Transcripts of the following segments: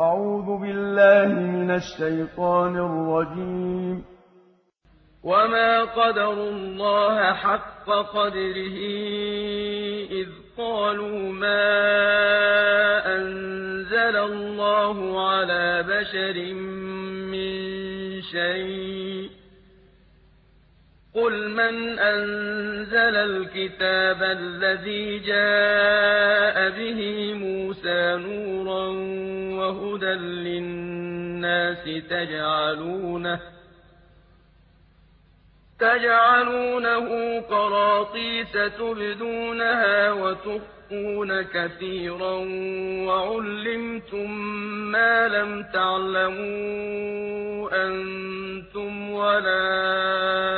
أعوذ بالله من الشيطان الرجيم. وما قدر الله حق قدره إذ قالوا ما أنزل الله على بشر من شيء قل من أنزل الكتاب الذي جاء به موسى نورا وهدى للناس تجعلونه تجعلونه قراطيس تبدونها وتخفون كثيرا وعلمتم ما لم تعلموا أنتم ولا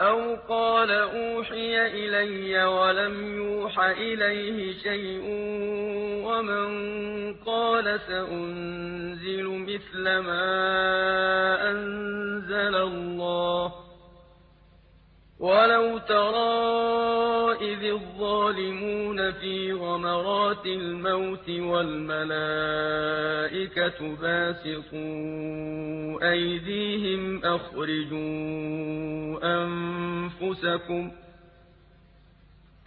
أو قال أوحي إلي ولم يوح إليه شيء ومن قال سأنزل مثل ما أنزل الله وَلَوْ تَرَىٰ إِذِ الظَّالِمُونَ فِي غَمَرَاتِ الْمَوْتِ وَالْمَلَائِكَةُ بَاسِطُو أَيْدِيهِمْ أَخْرِجُوا أَنفُسَكُمْ ۖ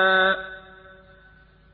ۚ